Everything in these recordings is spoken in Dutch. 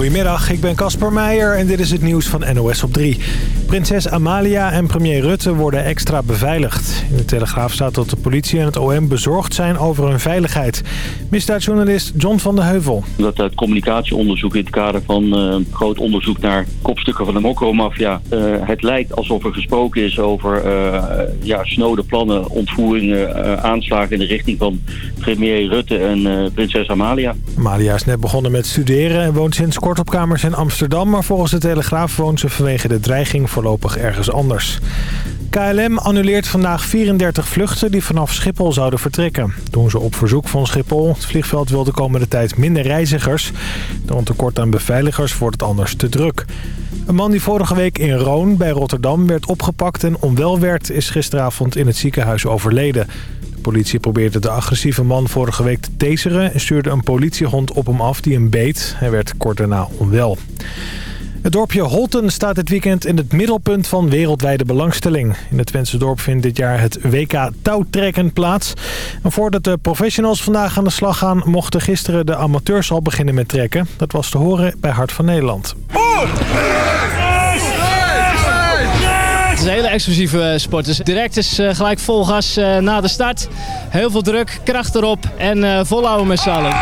Goedemiddag, ik ben Casper Meijer en dit is het nieuws van NOS op 3. Prinses Amalia en premier Rutte worden extra beveiligd. In de Telegraaf staat dat de politie en het OM bezorgd zijn over hun veiligheid. Misdaadjournalist John van de Heuvel. Dat het communicatieonderzoek in het kader van uh, groot onderzoek naar kopstukken van de mokromafia... Uh, het lijkt alsof er gesproken is over uh, ja, snode plannen, ontvoeringen, aanslagen in de richting van premier Rutte en prinses Amalia. Amalia is net begonnen met studeren en woont sinds kort op kamers in Amsterdam... maar volgens de Telegraaf woont ze vanwege de dreiging voorlopig ergens anders. KLM annuleert vandaag 34 vluchten die vanaf Schiphol zouden vertrekken. Doen ze op verzoek van Schiphol. Het vliegveld wil de komende tijd minder reizigers. Door een tekort aan beveiligers wordt het anders te druk. Een man die vorige week in Roon bij Rotterdam werd opgepakt en onwel werd... is gisteravond in het ziekenhuis overleden. Politie probeerde de agressieve man vorige week te taseren... en stuurde een politiehond op hem af die hem beet. Hij werd kort daarna onwel. Het dorpje Holten staat dit weekend in het middelpunt van wereldwijde belangstelling. In het Twentse dorp vindt dit jaar het WK touwtrekken plaats. En voordat de professionals vandaag aan de slag gaan... mochten gisteren de amateurs al beginnen met trekken. Dat was te horen bij Hart van Nederland. Is een hele explosieve sport. Dus direct is uh, gelijk vol gas uh, na de start. Heel veel druk, kracht erop en volhouden met z'n allen.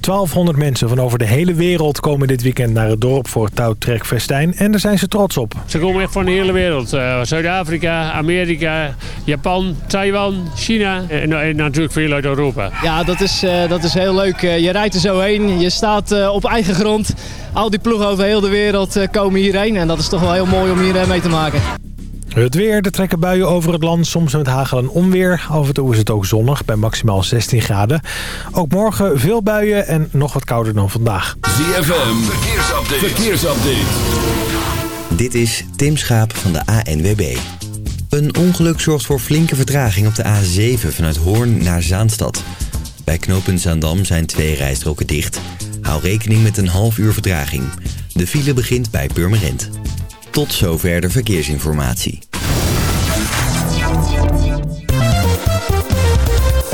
1200 mensen van over de hele wereld komen dit weekend naar het dorp voor touwtrekfestijn. En daar zijn ze trots op. Ze komen echt van de hele wereld. Uh, Zuid-Afrika, Amerika, Japan, Taiwan, China en, en, natuurlijk veel uit Europa. Ja, dat is, uh, dat is heel leuk. Uh, je rijdt er zo heen, je staat uh, op eigen grond. Al die ploegen over heel de wereld komen hierheen en dat is toch wel heel mooi om hier mee te maken. Het weer, er trekken buien over het land, soms met hagel en onweer. Af en toe is het ook zonnig, bij maximaal 16 graden. Ook morgen veel buien en nog wat kouder dan vandaag. ZFM, verkeersupdate. verkeersupdate. Dit is Tim Schaap van de ANWB. Een ongeluk zorgt voor flinke vertraging op de A7 vanuit Hoorn naar Zaanstad. Bij knooppunt Zaandam zijn twee rijstroken dicht. Hou rekening met een half uur vertraging. De file begint bij Purmerend. Tot zover de verkeersinformatie.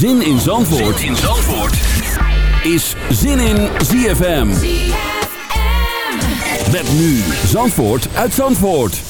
Zin in Zandvoort, zin in Zandvoort. is Zin in ZFM. Met nu Zandvoort uit Zandvoort.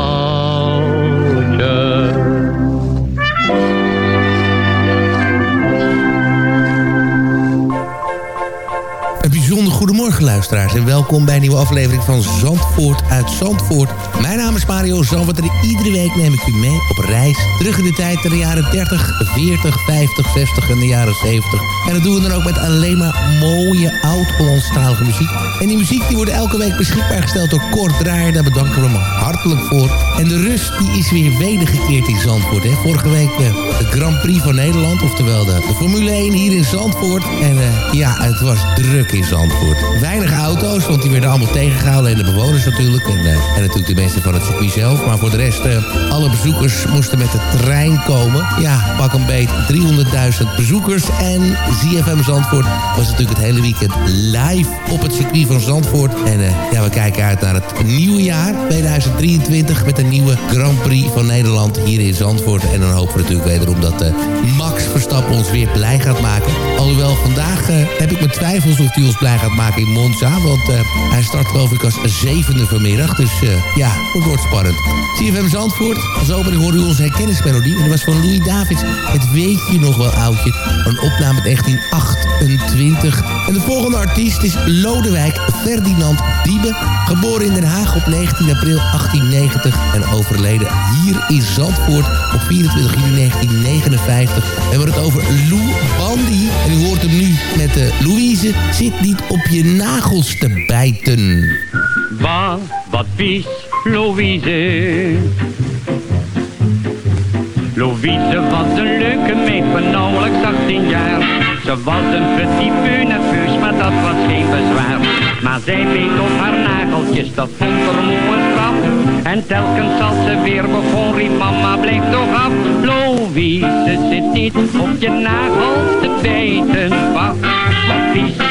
Goedemorgen luisteraars en welkom bij een nieuwe aflevering van Zandvoort uit Zandvoort. Mijn naam is Mario Zandvoort en iedere week neem ik u mee op reis. Terug in de tijd in de jaren 30, 40, 50, 60 en de jaren 70. En dat doen we dan ook met alleen maar mooie oud-Hollandstalige muziek. En die muziek die wordt elke week beschikbaar gesteld door Kort Draaier. Daar bedanken we hem hartelijk voor. En de rust die is weer wedergekeerd in Zandvoort. Hè. Vorige week eh, de Grand Prix van Nederland, oftewel de, de Formule 1 hier in Zandvoort. En eh, ja, het was druk in Zandvoort. Weinig auto's, want die werden allemaal tegengehouden. En de bewoners natuurlijk. En, eh, en natuurlijk de mensen van het circuit zelf. Maar voor de rest, eh, alle bezoekers moesten met de trein komen. Ja, pak een beet 300.000 bezoekers. En ZFM Zandvoort was natuurlijk het hele weekend live op het circuit van Zandvoort. En eh, ja, we kijken uit naar het nieuwe jaar 2023 met een nieuwe Grand Prix van Nederland hier in Zandvoort. En dan hopen we natuurlijk wederom dat Max Verstappen ons weer blij gaat maken. Alhoewel, vandaag heb ik mijn twijfels of hij ons blij gaat maken in Monza. Want eh, hij start geloof ik als zevende vanmiddag. Dus eh, ja, het wordt spannend. CFM Zandvoort. Als opening hoorde u onze herkenningsmelodie. En dat was van Louis Davids. Het weet je nog wel, oudje. Een opname uit 1928. En de volgende artiest is Lodewijk Ferdinand Diebe. Geboren in Den Haag op 19 april 1890. En overleden hier in Zandvoort op 24 juni 1959. We hebben het over Lou Bandy. En u hoort hem nu met de Louise. Zit niet op je nagels te bijten. Wat, wat vies, Louise. Louise was een leuke meid van nauwelijks 18 jaar. Ze was een petit peu nerveus, maar dat was geen bezwaar. Maar zij beet op haar nageltjes, dat vond er moe een straf. En telkens als ze weer begon, riep mama, blijf toch af. Louise zit niet op je nagels te bijten. Wat, wat vies,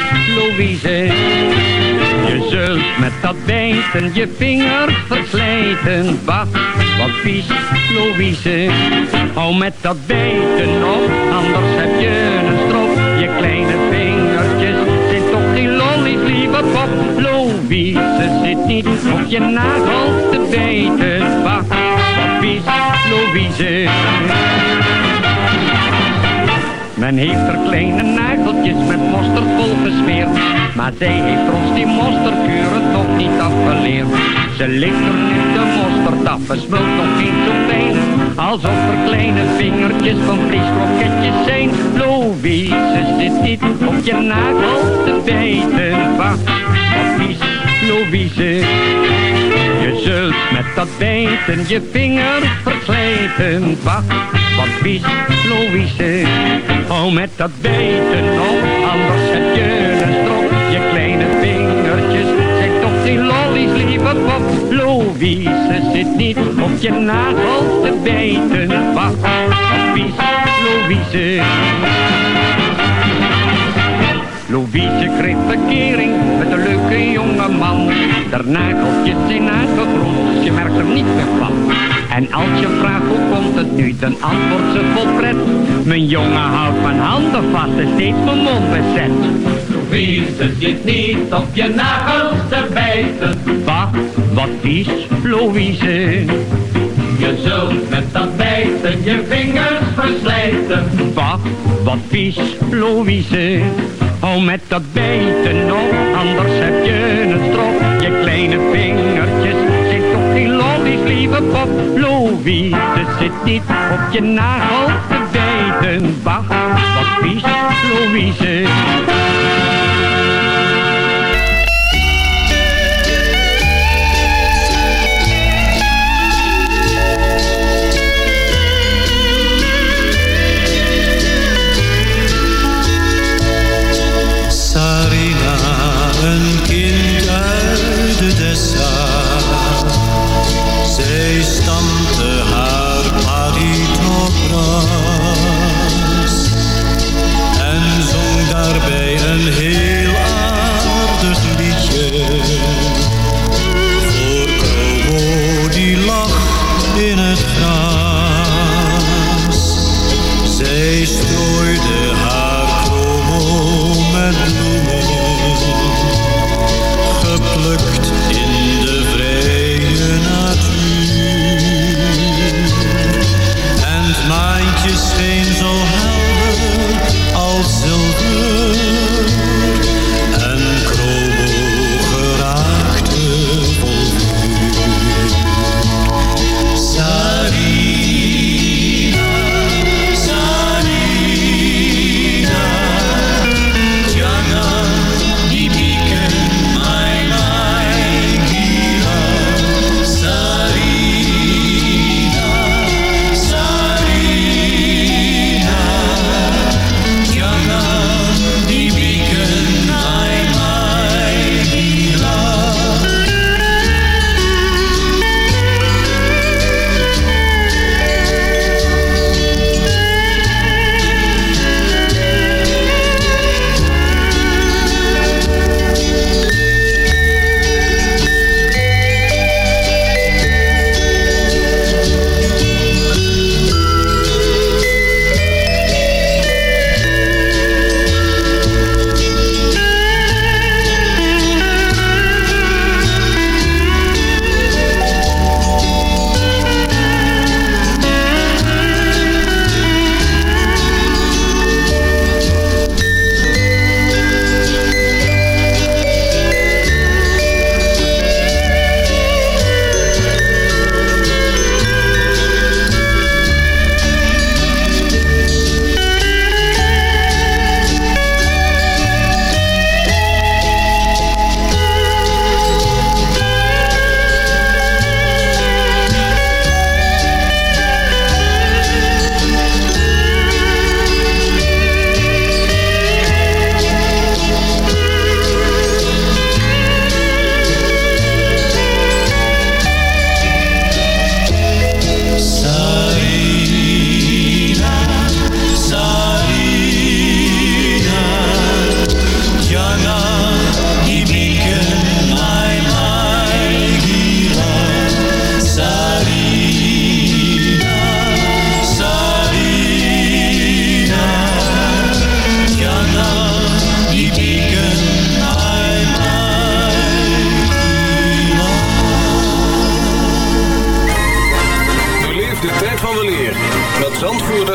Je zult met dat bijten je vingers verslijten. Wacht, wat vies, Louise. Hou met dat bijten op, anders heb je een strop. Je kleine vingertjes zijn toch geen lollies, lieve pop. Louise zit niet op je nagels te bijten. Wacht, wat vies, Louise. Men heeft er kleine mosterd Maar zij heeft ons die mosterdkuren toch niet afgeleerd. Ze ligt er nu de mosterd en smult nog zo fijn. Alsof er kleine vingertjes van vlieskroketjes zijn. Louise zit niet op je nagels te bijten. Wacht, wat vies, Louise. Je zult met dat bijten je vinger verslijten. Wacht, wat vies, Louise. Hou met dat bijten op, anders heb je die lollies, lieve pop. Louise zit niet op je nagels te bijten. Wacht, vies, Louise. Louise kreeg verkering met een leuke jonge man. Der nageltjes zijn uitgegroeid, je merkt er niet meer van. En als je vraagt hoe komt het nu, dan antwoordt ze vol pret. Mijn jongen houdt mijn handen vast en steeds mijn mond bezet. Louise zit niet op je nagels te bijten. Wacht, wat vies, Louise. Je zult met dat bijten je vingers verslijten. Wacht, wat vies, Louise. Hou met dat bijten op, anders heb je een strop. Je kleine vingertjes zijn toch die lollies, lieve pop. Louise zit niet op je nagel te bijten. Wacht, wat vies, Louise.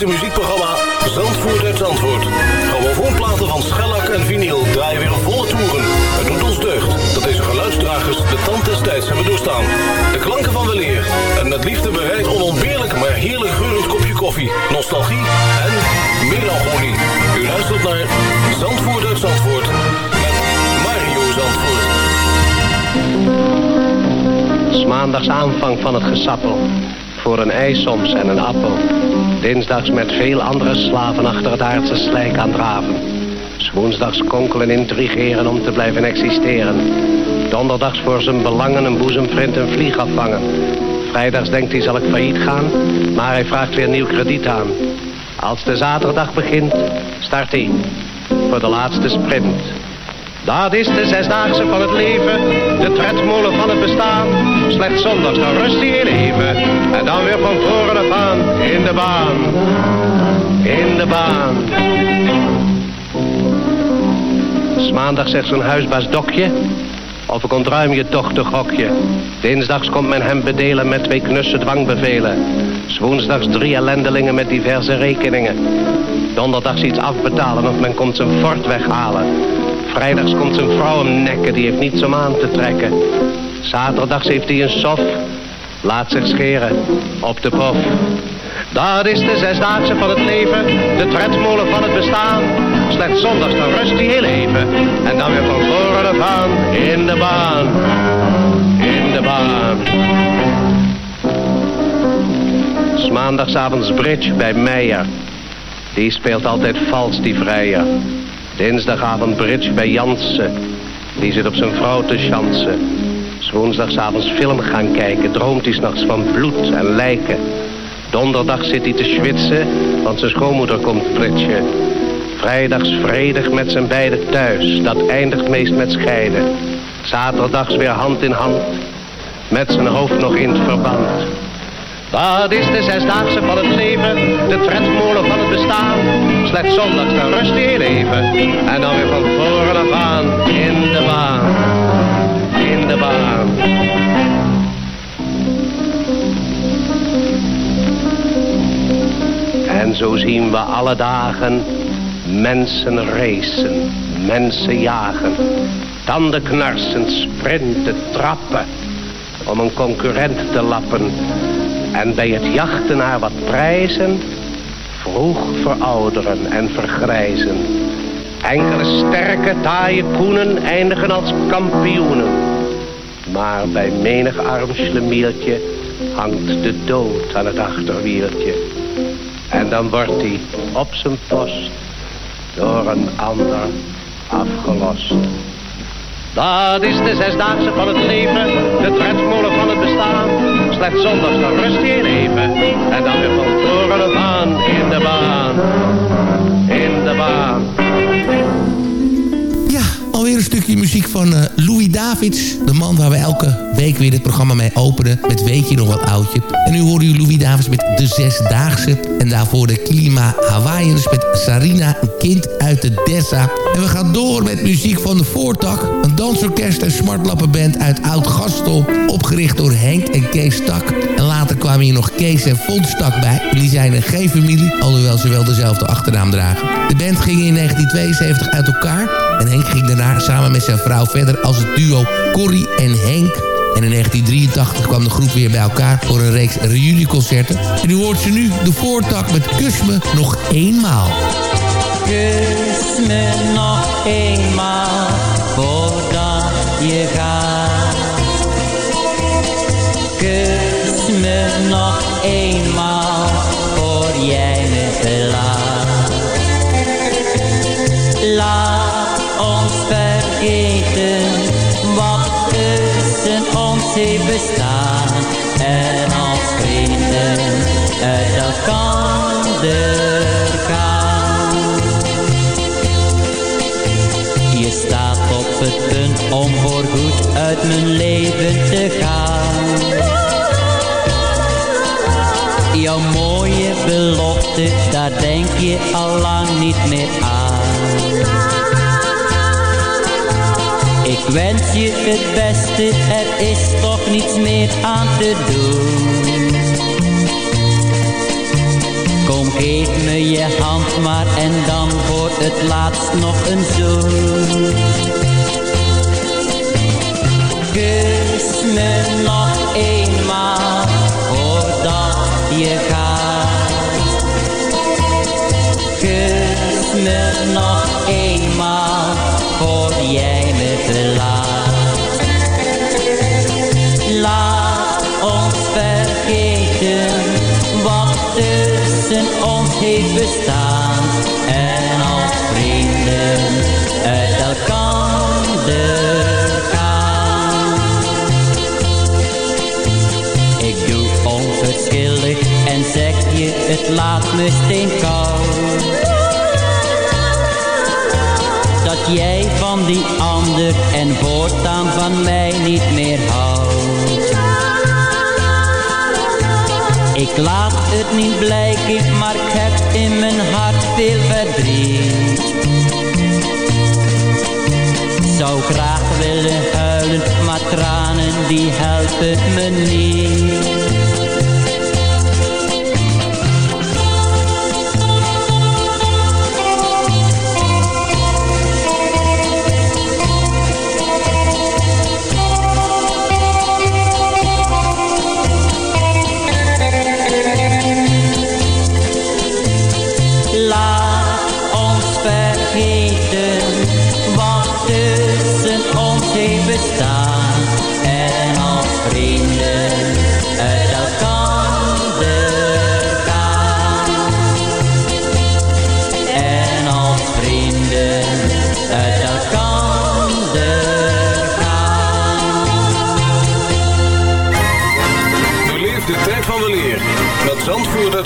historische muziekprogramma Zandvoort uit Zandvoort. Grammofoonplaten van schellak en vinyl draaien weer op volle toeren. Het doet ons deugd dat deze geluidsdragers de tand des tijds hebben doorstaan. De klanken van weleer en met liefde bereid onontbeerlijk maar heerlijk geurend kopje koffie, nostalgie en melancholie. U luistert naar Zandvoort uit Zandvoort met Mario Zandvoort. Maandags aanvang van het gesappel. Voor een ei soms en een appel. Dinsdags met veel andere slaven achter het aardse slijk aan draven. Woensdags konkelen intrigeren om te blijven existeren. Donderdags voor zijn belangen een boezemvriend een vlieg afvangen. Vrijdags denkt hij zal ik failliet gaan, maar hij vraagt weer nieuw krediet aan. Als de zaterdag begint, start hij voor de laatste sprint. Dat is de zesdaagse van het leven, de tredmolen van het bestaan. Slechts zondags, dan rust hij even. En dan weer van voren af aan, in de baan. In de baan. S maandag zegt zo'n huisbaas dokje, of ik ontruim je dochter gokje. Dinsdags komt men hem bedelen met twee knusse dwangbevelen. S woensdags drie ellendelingen met diverse rekeningen. Donderdags iets afbetalen of men komt zijn fort weghalen. Vrijdags komt zijn vrouw hem nekken, die heeft niets om aan te trekken. Zaterdags heeft hij een sof, laat zich scheren op de pof. Dat is de zesdaagse van het leven, de tredmolen van het bestaan. Slechts zondags dan rust hij heel even, en dan weer van voren af aan, in de baan, in de baan. S maandagsavonds bridge bij Meijer, die speelt altijd vals, die vrijer. Dinsdagavond bridge bij Jansen. Die zit op zijn vrouw te chansen. S film gaan kijken. Droomt hij s'nachts van bloed en lijken. Donderdag zit hij te schwitsen, want zijn schoonmoeder komt pritsje. Vrijdags vredig met zijn beiden thuis. Dat eindigt meest met scheiden. Zaterdags weer hand in hand. Met zijn hoofd nog in het verband. Dat is de zesdaagse van het leven, de tredmolen van het bestaan. Slechts zondags dan rust hij heel even. En dan weer van voren af aan, in de baan, in de baan. En zo zien we alle dagen mensen racen, mensen jagen. Tanden knarsen, sprinten, trappen. Om een concurrent te lappen. En bij het jachten naar wat prijzen, vroeg verouderen en vergrijzen. Enkele sterke, taaie koenen eindigen als kampioenen. Maar bij menig arm schlemieltje hangt de dood aan het achterwieltje. En dan wordt hij op zijn post door een ander afgelost. Dat is de zesdaagse van het leven, de tredmolen van het bestaan. Slechts zondags dan rust hij even, en dan weer van voren af aan, in de baan, in de baan. Alweer een stukje muziek van eh, Louis Davids. De man waar we elke week weer het programma mee openen. Met Weet je nog wat oudje. En nu hoorde u Louis Davids met De Zesdaagse. En daarvoor de Klima Hawaiians met Sarina, een kind uit de Dessa. En we gaan door met muziek van de Voortak. Een dansorkest en smartlappenband uit Oud-Gastel. Opgericht door Henk en Kees Stak. En later kwamen hier nog Kees en Fons Stak bij. En die zijn geen familie, alhoewel ze wel dezelfde achternaam dragen. De band ging in 1972 uit elkaar. En Henk ging daarna samen met zijn vrouw verder als het duo Corrie en Henk. En in 1983 kwam de groep weer bij elkaar voor een reeks reunieconcerten. En u hoort ze nu, de voortak met Kus me nog eenmaal. Kus me nog eenmaal voordat je gaat. Kus me nog het punt om voorgoed uit mijn leven te gaan. Jouw mooie belofte, daar denk je al lang niet meer aan. Ik wens je het beste, er is toch niets meer aan te doen. Kom, geef me je hand maar en dan voor het laatst nog een zoen. Kus me nog eenmaal voordat je gaat. Kus me nog eenmaal voor jij me verlaat. Laat ons vergeten wat tussen ons heeft bestaan. En als vrienden uit elkander zeg je het laat me steenkoud. Dat jij van die ander en voortaan van mij niet meer houdt. Ik laat het niet blijken, maar ik heb in mijn hart veel verdriet. Zou graag willen huilen, maar tranen die helpen me niet.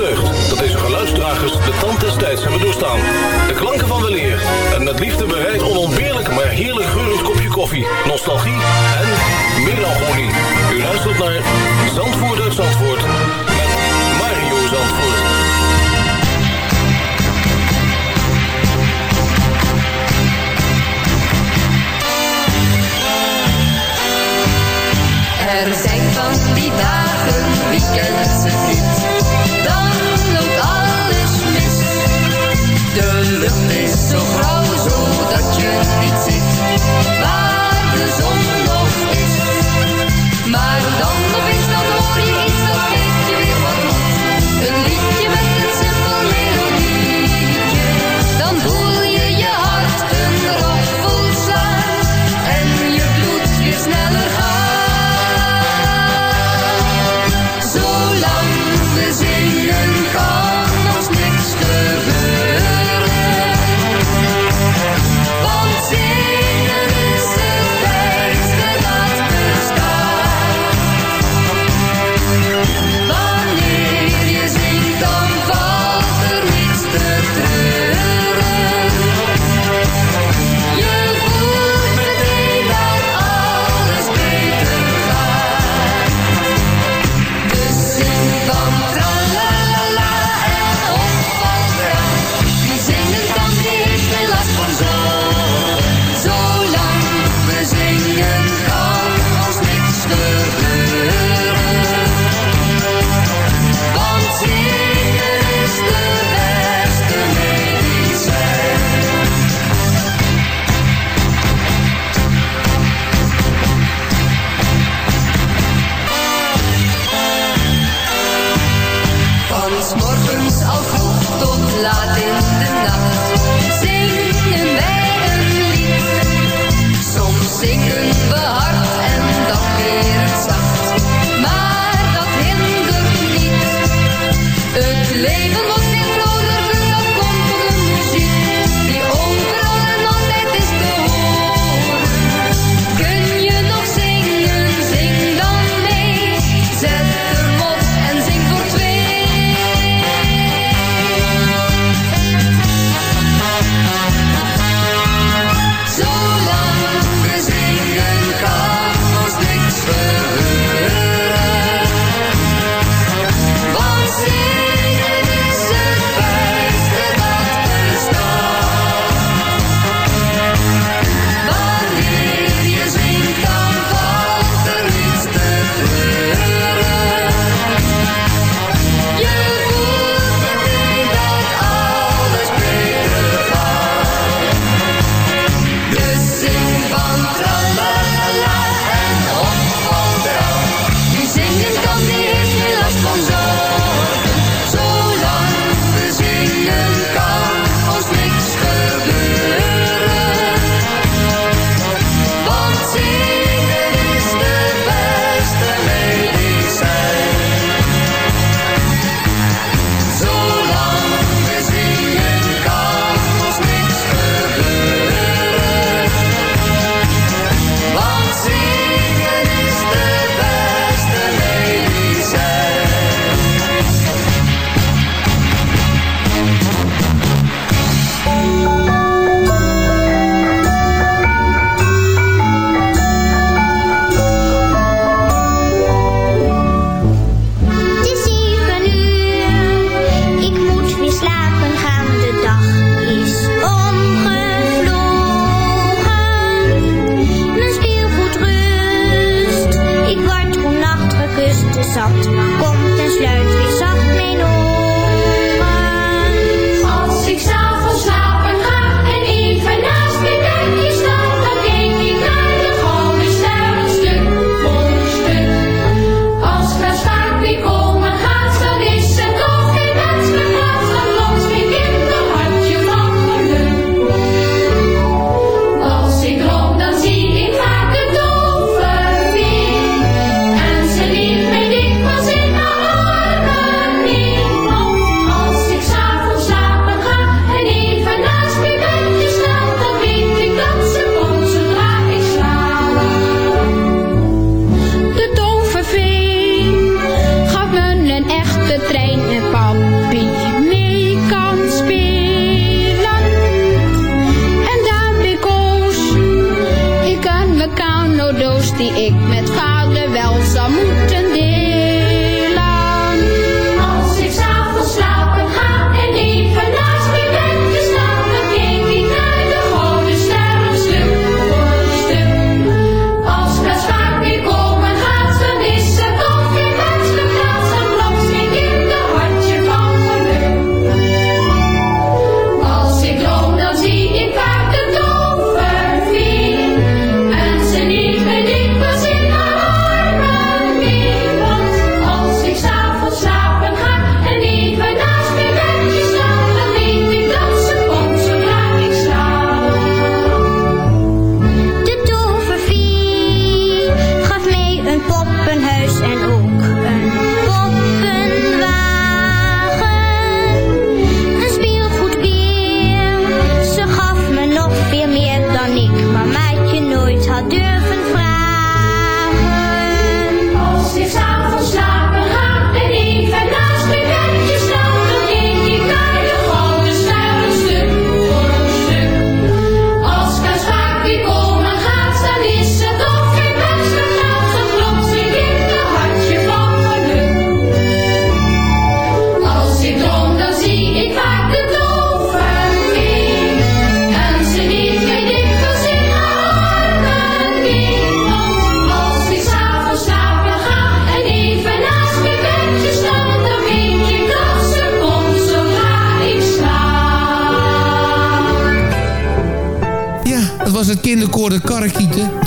Dat deze geluidsdragers de tand des tijds hebben doorstaan. De klanken van weleer en met liefde bereid onontbeerlijk maar heerlijk geurend kopje koffie, nostalgie en melancholie. U luistert naar Zandvoort uit Zandvoort met Mario Zandvoort. Er zijn van die dagen, wie kent? so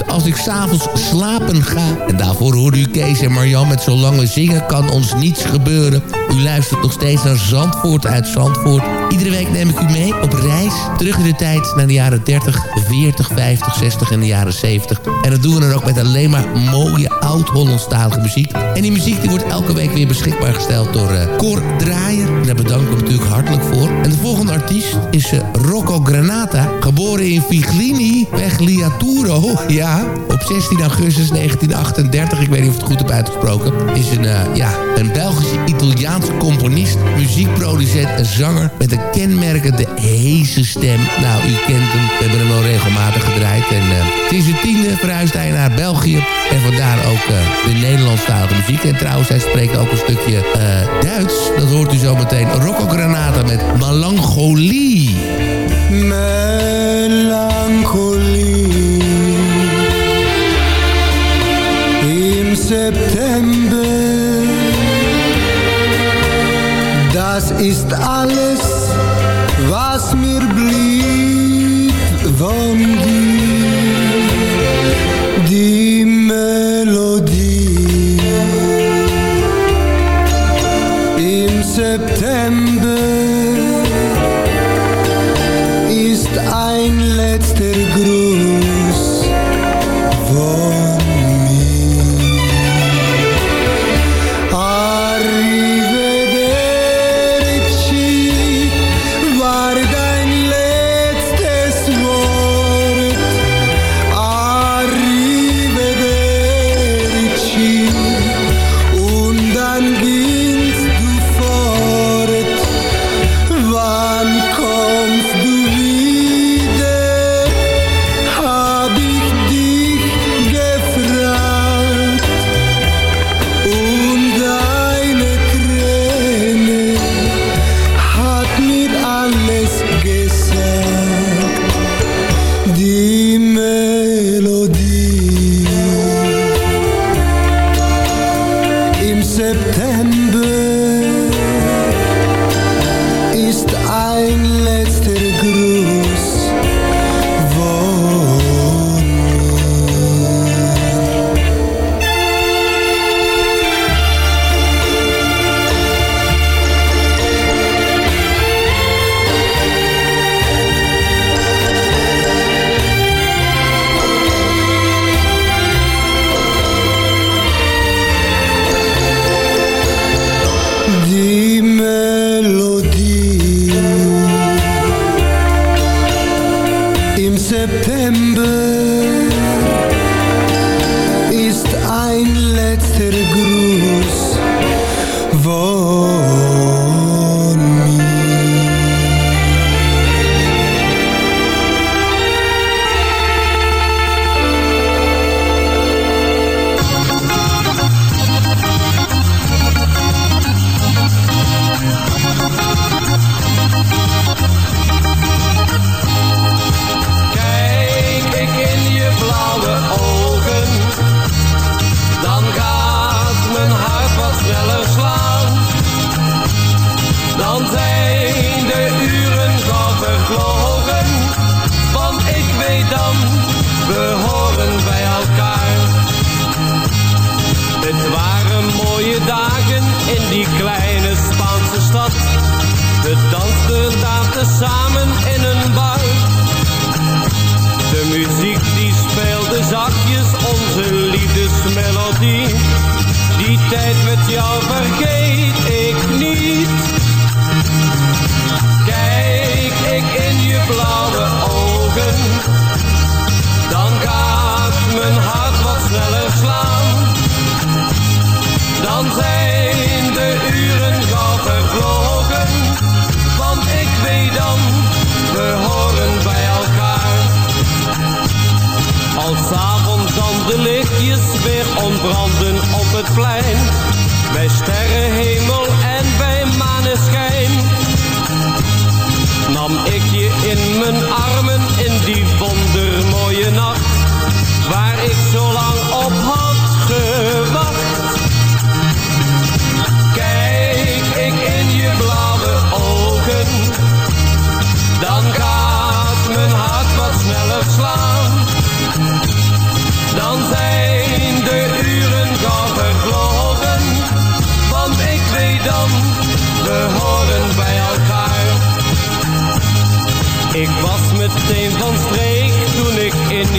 Als ik s'avonds slapen ga. En daarvoor hoorde u Kees en Marjan met Zolang we zingen kan ons niets gebeuren. U luistert nog steeds naar Zandvoort uit Zandvoort. Iedere week neem ik u mee op reis. Terug in de tijd naar de jaren 30, 40, 50, 60 en de jaren 70. En dat doen we dan ook met alleen maar mooie oud-Hollandstalige muziek. En die muziek die wordt elke week weer beschikbaar gesteld door uh, Cor Draaier. Daar bedank hem natuurlijk hartelijk voor. En de volgende artiest is uh, Rocco Granata. Geboren in Figlini, weg Liaturo. Ja, op 16 augustus 1938. Ik weet niet of het goed heb uitgesproken. Is een, uh, ja, een Belgische Italiaanse componist, muziekproducent en zanger... met een kenmerkende heese stem. Nou, u kent hem. We hebben hem wel regelmatig gedraaid. En uh, sinds de tiende verhuisde hij naar België. En vandaar ook uh, de Nederlandstalige muziek. En trouwens, hij spreekt ook een stukje uh, Duits. Dat hoort u zo meteen. Rocco Granata met. Melancholie. Ist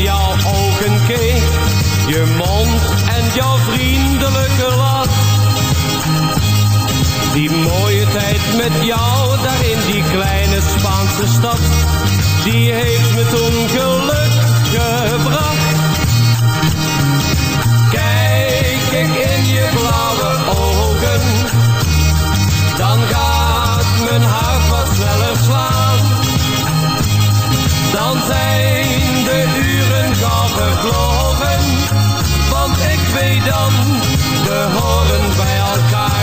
jouw ogen keek. Je mond en jouw vriendelijke lach. Die mooie tijd met jou daar in die kleine Spaanse stad. Die heeft me toen geluk gebracht. Kijk ik in je blauwe ogen, dan gaat mijn hart sneller slaan. Dan zijn gauw vervlogen, want ik weet dan, we horen bij elkaar.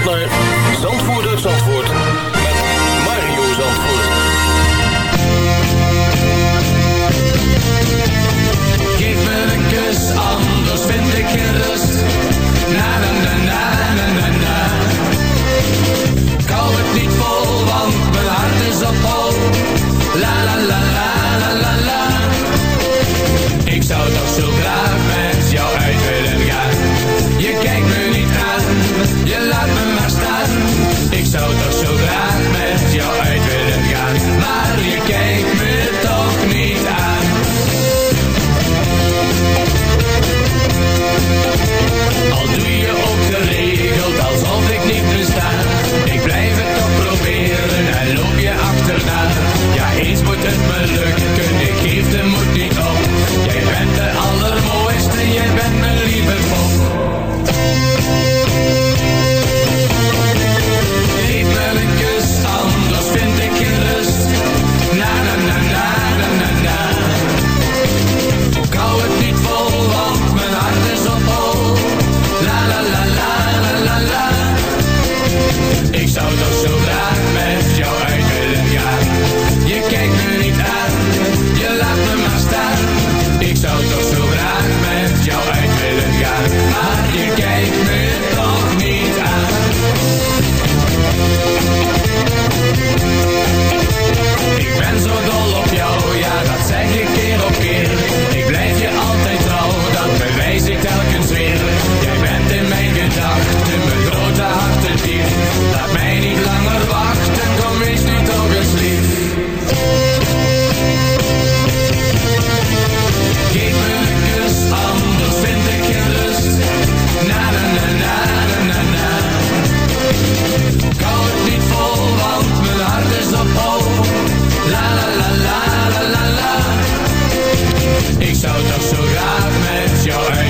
naar Zandvoort Zandvoort met Mario Zandvoort. Geef me een kus, anders La la la la la la la. Ik zou toch zo graag met jou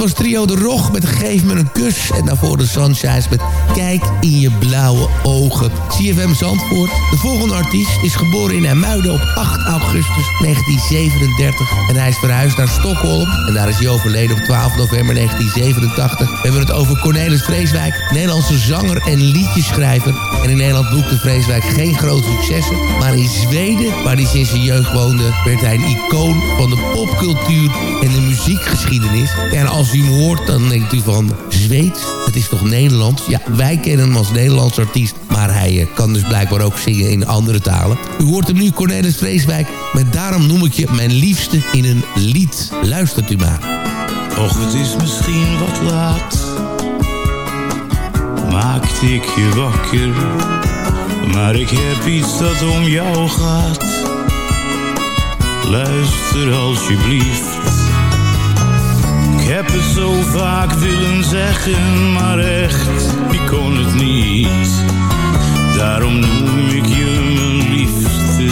was trio De Rog met Geef me een kus. En daarvoor de Sunshines met Kijk in je blauwe ogen. CFM Zandvoort. De volgende artiest is geboren in Hermuiden op 8 augustus 1937. En hij is verhuisd naar Stockholm. En daar is hij overleden op 12 november 1987. We hebben het over Cornelis Vreeswijk. Nederlandse zanger en liedjeschrijver. En in Nederland boekte Vreeswijk geen grote successen. Maar in Zweden, waar hij sinds zijn jeugd woonde... werd hij een icoon van de popcultuur en de muziekgeschiedenis. En als u hem hoort, dan denkt u van... Zweeds? Het is toch Nederlands? Ja, wij kennen hem als Nederlands artiest. Maar hij eh, kan dus blijkbaar ook zingen in andere talen. U hoort hem nu, Cornelis Vreeswijk. Met Daarom noem ik je mijn liefste in een lied. Luistert u maar. Och, het is misschien wat laat. Maakte ik je wakker. Maar ik heb iets dat om jou gaat. Luister alsjeblieft. Heb het zo vaak willen zeggen, maar echt, ik kon het niet. Daarom noem ik je mijn liefste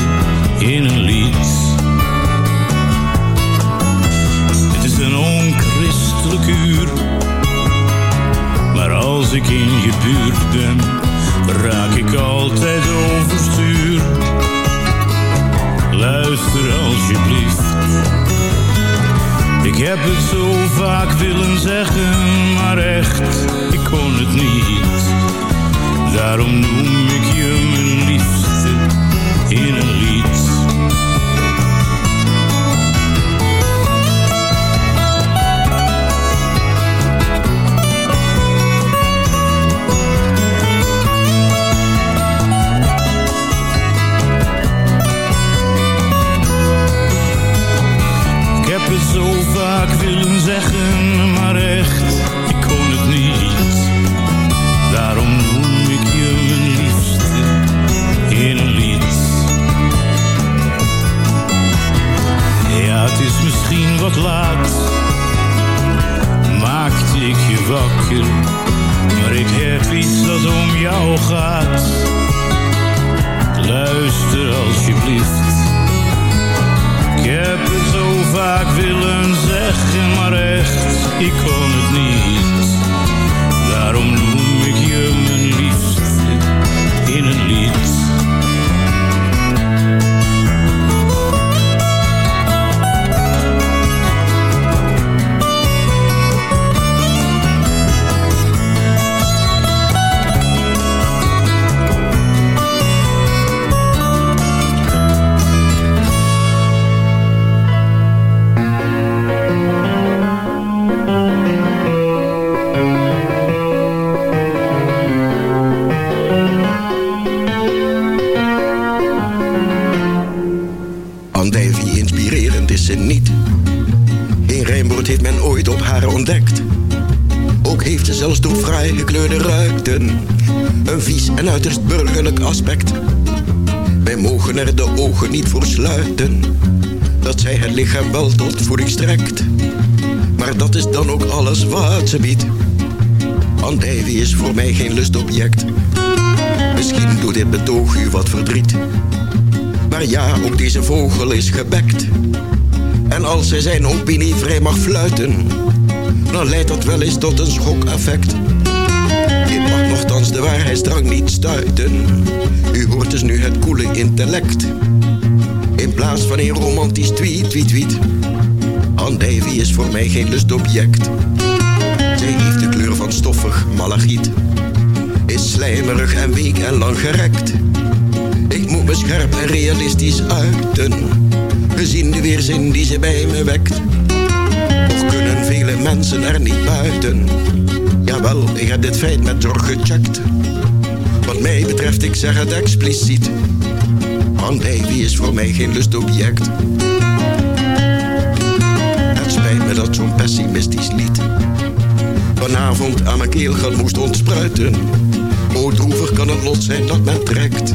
in een lied. Het is een onchristelijk uur, maar als ik in je buurt ben, raak ik altijd overstuur. Luister alsjeblieft. Ik heb het zo vaak willen zeggen, maar echt, ik kon het niet. Daarom noem ik je willen zeggen, maar echt, ik wat. Maar ja, ook deze vogel is gebekt. En als hij zijn opinie vrij mag fluiten, dan leidt dat wel eens tot een schokeffect. Dit mag nogthans de waarheidsdrang niet stuiten. U hoort dus nu het koele intellect. In plaats van een romantisch tweet, tweet, tweet. Andijvie is voor mij geen lustobject. Zij heeft de kleur van stoffig malachiet. Is slijmerig en week en lang gerekt. Ik moet me scherp en realistisch uiten. Gezien de weerzin die ze bij me wekt. Of kunnen vele mensen er niet buiten? Jawel, ik heb dit feit met zorg gecheckt. Wat mij betreft, ik zeg het expliciet. Andijvie is voor mij geen lustobject. Het spijt me dat zo'n pessimistisch lied vanavond aan mijn keelgat moest ontspruiten. O droevig kan het lot zijn dat men trekt.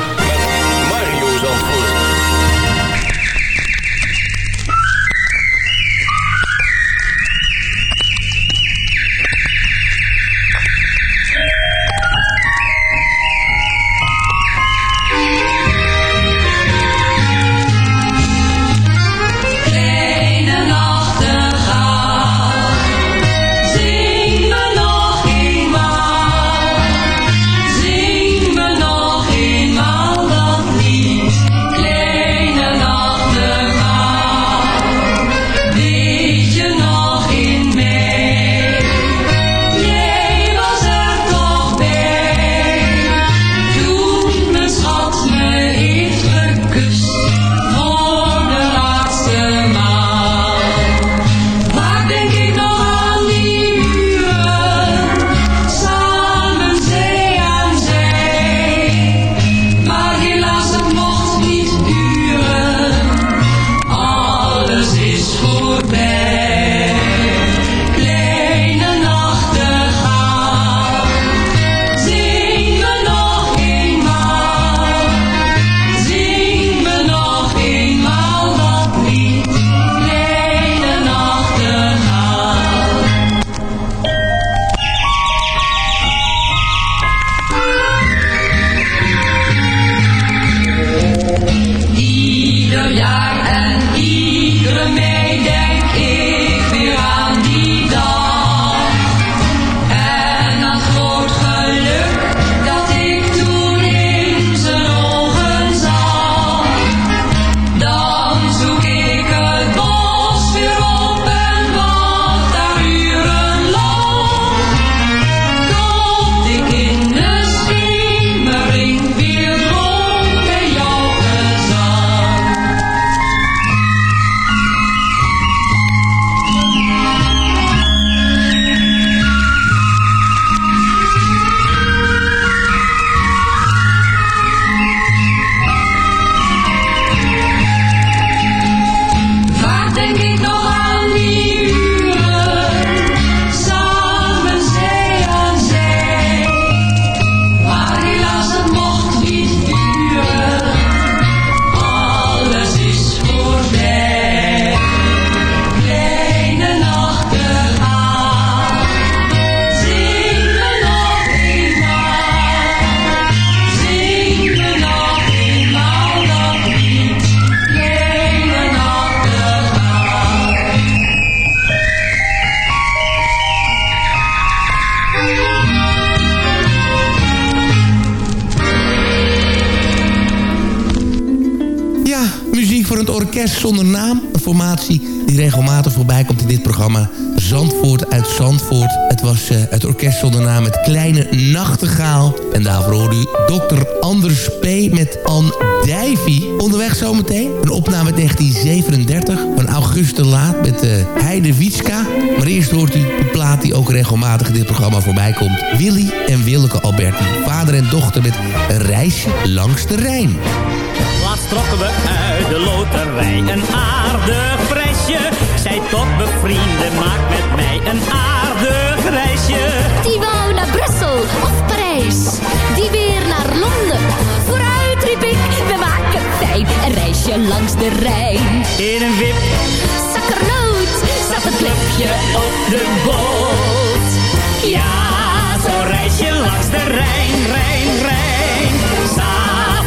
die regelmatig voorbij komt in dit programma. Zandvoort uit Zandvoort. Het was eh, het orkest zonder naam met Kleine Nachtegaal. En daarvoor hoorde u Dr. Anders P. met Ann Dijvie. Onderweg zometeen een opname uit 1937 van August de Laat met uh, Heide Wietska. Maar eerst hoort u de plaat die ook regelmatig in dit programma voorbij komt. Willy en Willeke Alberti. Vader en dochter met een reisje langs de Rijn. Trokken we uit de loterij een aardig prijsje. Zij tot bevrienden, maak met mij een aardig reisje. Die wou naar Brussel of Parijs, die weer naar Londen. Vooruit riep ik, we maken fijn een reisje langs de Rijn. In een wip, Zakkernoot zat het klepje op de boot. ja, zo'n reisje langs de Rijn, Rijn, Rijn.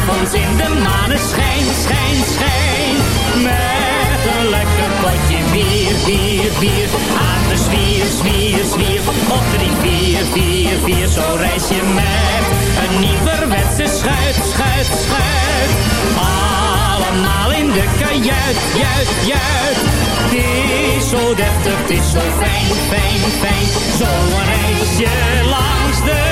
S'avonds in de maneschijn, schijn, schijn. Met een lekker potje bier, bier, vier. Aan de zwier, zwier, zwier. Op drie, vier, vier, vier. Zo reis je met een nieuwerwetse schuit, schuit, schuit. Allemaal in de kajuit, juit, juit. Het is zo deftig, het is zo fijn, fijn, fijn. Zo een reisje langs de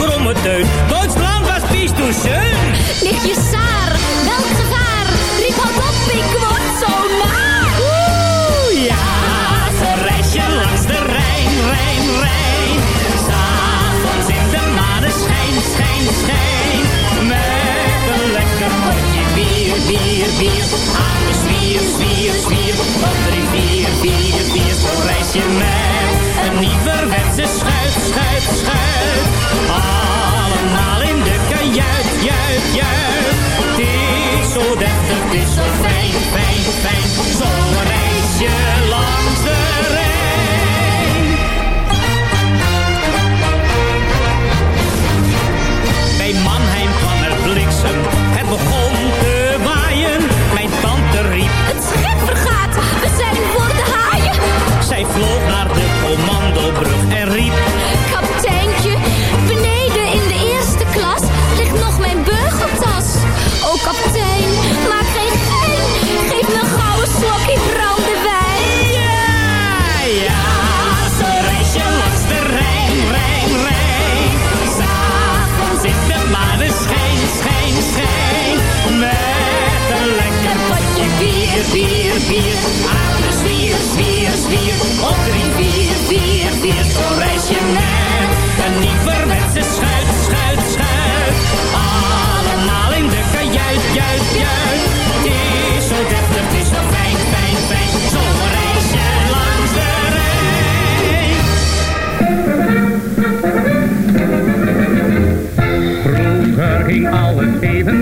kromme teut. Duitsland was toen schön. Ligt je saar, welk gevaar? Riep hard op, ik word zo naar. Oeh, ja, zo'n reisje langs de Rijn, Rijn, Rijn. S'avonds in de maneschijn, schijn, schijn. Met een lekker potje bier, bier, bier. Aan de zwier, zwier, zwier. Op drie, vier, vier, vier. Zo'n reisje met een nieuwerwetse schuit, schuit, schuit. Juit, juit. Het is zo deftig, het is zo fijn, fijn, fijn. Zo'n reisje langs de Rijn. Bij Mannheim kwam er bliksem, het begon te waaien. Mijn tante riep, Het schip vergaat, we zijn voor de haaien. zij vloog naar de commandobrug en bier, bier. Aan de zwier, zwier, zwier. Op drie, vier, vier, vier. Zo'n reisje met een nieuwerwetse schuit, schuit, schuit. Allemaal in de kajuit, juit, juit. Het is zo deftig, het is zo fijn, fijn, fijn. Zo'n reisje langs de Rijn. Vroeger ging alles even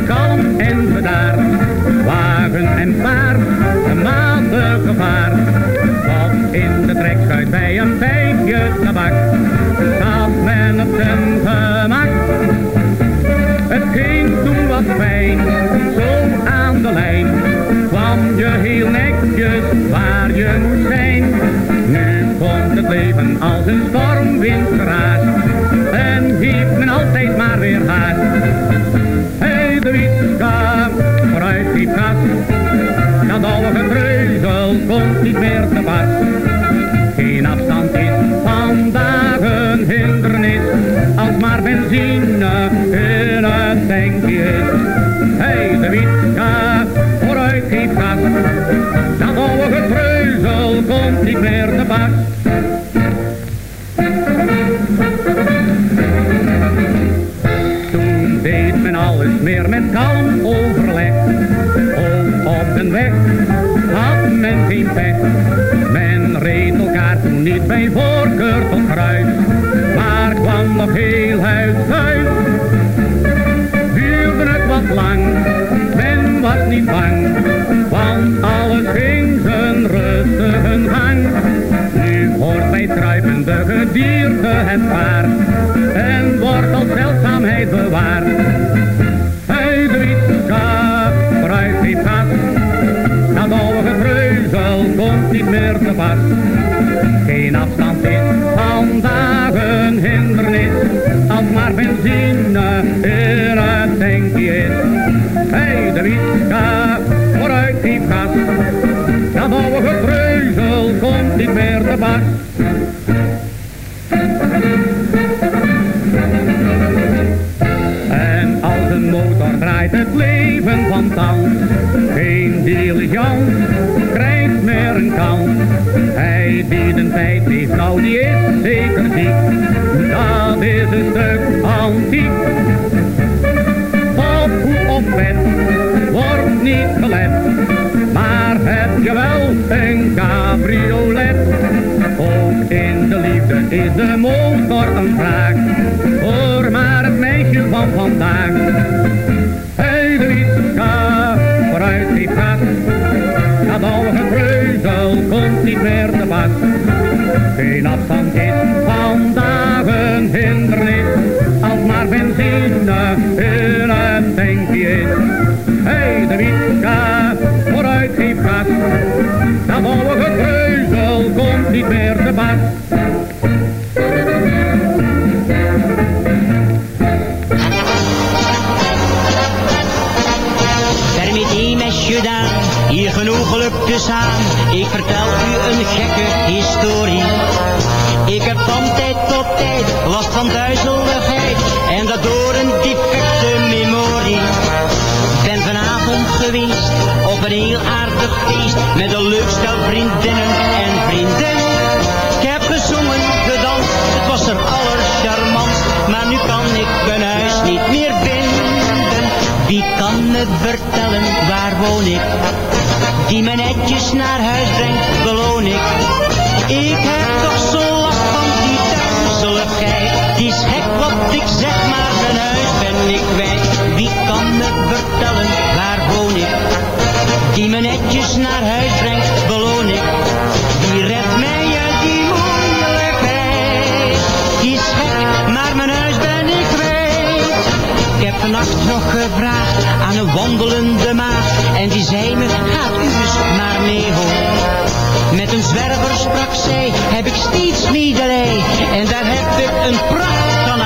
met kalm overleg. Ook op de weg had men geen pech. Men reed elkaar toen niet bij voorkeur tot kruis. Maar kwam nog heel huis thuis. Duurde het wat lang, men was niet bang. Want alles ging zijn rustige gang. Nu hoort bij kruipende gedierte het paard. En wordt als zeldzaamheid bewaard. Geen afstand nou die is zeker ziek. Dat is een stuk antiek. Op hoe op bed wordt niet gelet. Maar heb je wel een cabriolet? Ook in de liefde is de motor een vraag. Hoor maar het meisje van vandaag. Geen afstand is vandaag een hindernis, als maar benzine in het tankje is. Hey, de Wietka, vooruit geef gas, dat oude gekreuzel komt niet meer te pas. Ik vertel u een gekke historie. Ik heb van tijd tot tijd last van duizeligheid en dat door een defecte memorie. Ben vanavond geweest op een heel aardig feest met een leuk stel vriendinnen en vrienden. Ik heb gezongen, gedanst, het was er allercharmantst, maar nu kan ik mijn huis niet meer vinden. Wie kan me vertellen waar woon ik? Die me netjes naar huis brengt, beloon ik. Ik heb toch zo last van die duizeligheid. Die is gek wat ik zeg, maar mijn huis ben ik kwijt. Wie kan me vertellen waar woon ik? Die me netjes naar huis brengt, beloon ik. Die redt mij Ik heb vannacht nog gevraagd aan een wandelende maag. En die zei me, gaat u eens maar mee hoor. Met een zwerver sprak zij, heb ik steeds medelij. En daar heb ik een pracht van.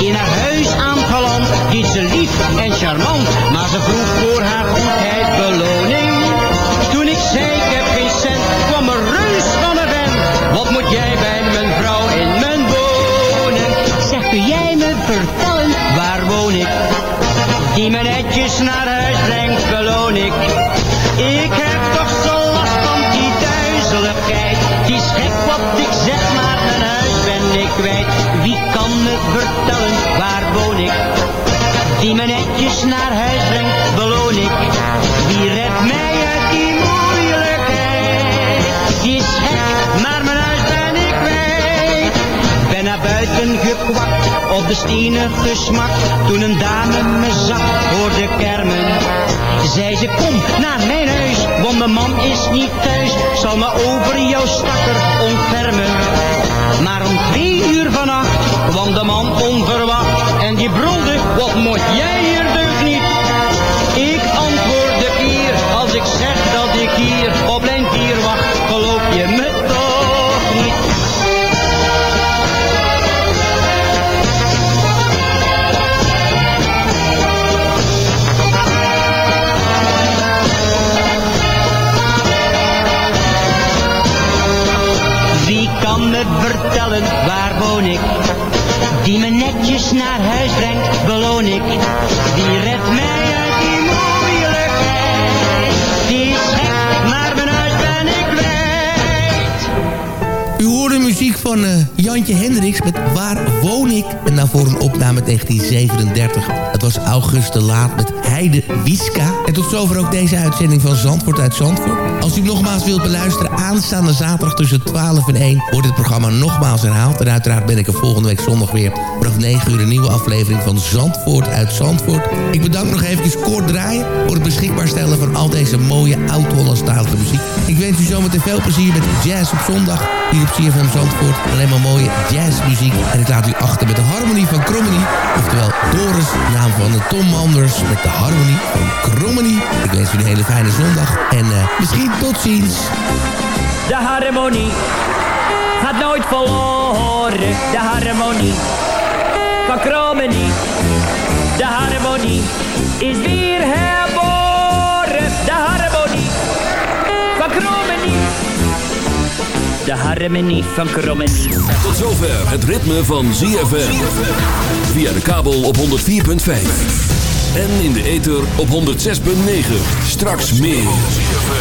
In haar huis aangeland, die ze lief en charmant. Maar ze vroeg voor haar goedheid beloning. Toen ik zei, ik heb geen cent, kwam een reus van een vent. Wat moet jij bij mijn vrouw in mijn wonen? Zeg, kun jij Die me netjes naar huis brengt, beloon ik. Ik heb toch zo last van die duizeligheid. Die is gek wat ik zeg, maar mijn huis ben ik kwijt. Wie kan me vertellen, waar woon ik? Die me netjes naar huis de stenen gesmakt. Toen een dame me zag, hoorde kermen. Zei ze, kom naar mijn huis, want de man is niet thuis. Zal me over jouw stakker ontfermen. Maar om twee uur vannacht kwam de man onverwacht. En die brulde, wat moet jij hier deugd niet? Woon ik? Die me netjes naar huis brengt, beloon ik. Jantje Hendricks met Waar woon ik? En daarvoor een opname uit 1937. Het was August de Laat met Heide Wiska. En tot zover ook deze uitzending van Zandvoort uit Zandvoort. Als u nogmaals wilt beluisteren, aanstaande zaterdag tussen 12 en 1... wordt het programma nogmaals herhaald. En uiteraard ben ik er volgende week zondag weer... vanaf 9 uur een nieuwe aflevering van Zandvoort uit Zandvoort. Ik bedank nog even Kort Draaien... voor het beschikbaar stellen van al deze mooie oud-Hollandstalige muziek. Ik wens u zometeen veel plezier met jazz op zondag... hier op CFM Zandvoort. Alleen maar mooie jazzmuziek. En ik laat u achter met de harmonie van Krommenie. Oftewel Doris, naam van de Tom Manders met de harmonie van Krommenie. Ik wens u een hele fijne zondag. En eh, misschien tot ziens. De harmonie gaat nooit verloren. De harmonie van. De harmonie is weer herboren. De harmonie van Krommenie. De harmonie van Krommenie. Tot zover het ritme van ZFM. Via de kabel op 104.5. En in de ether op 106.9. Straks meer.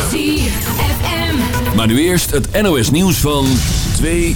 ZFM. Maar nu eerst het NOS nieuws van 2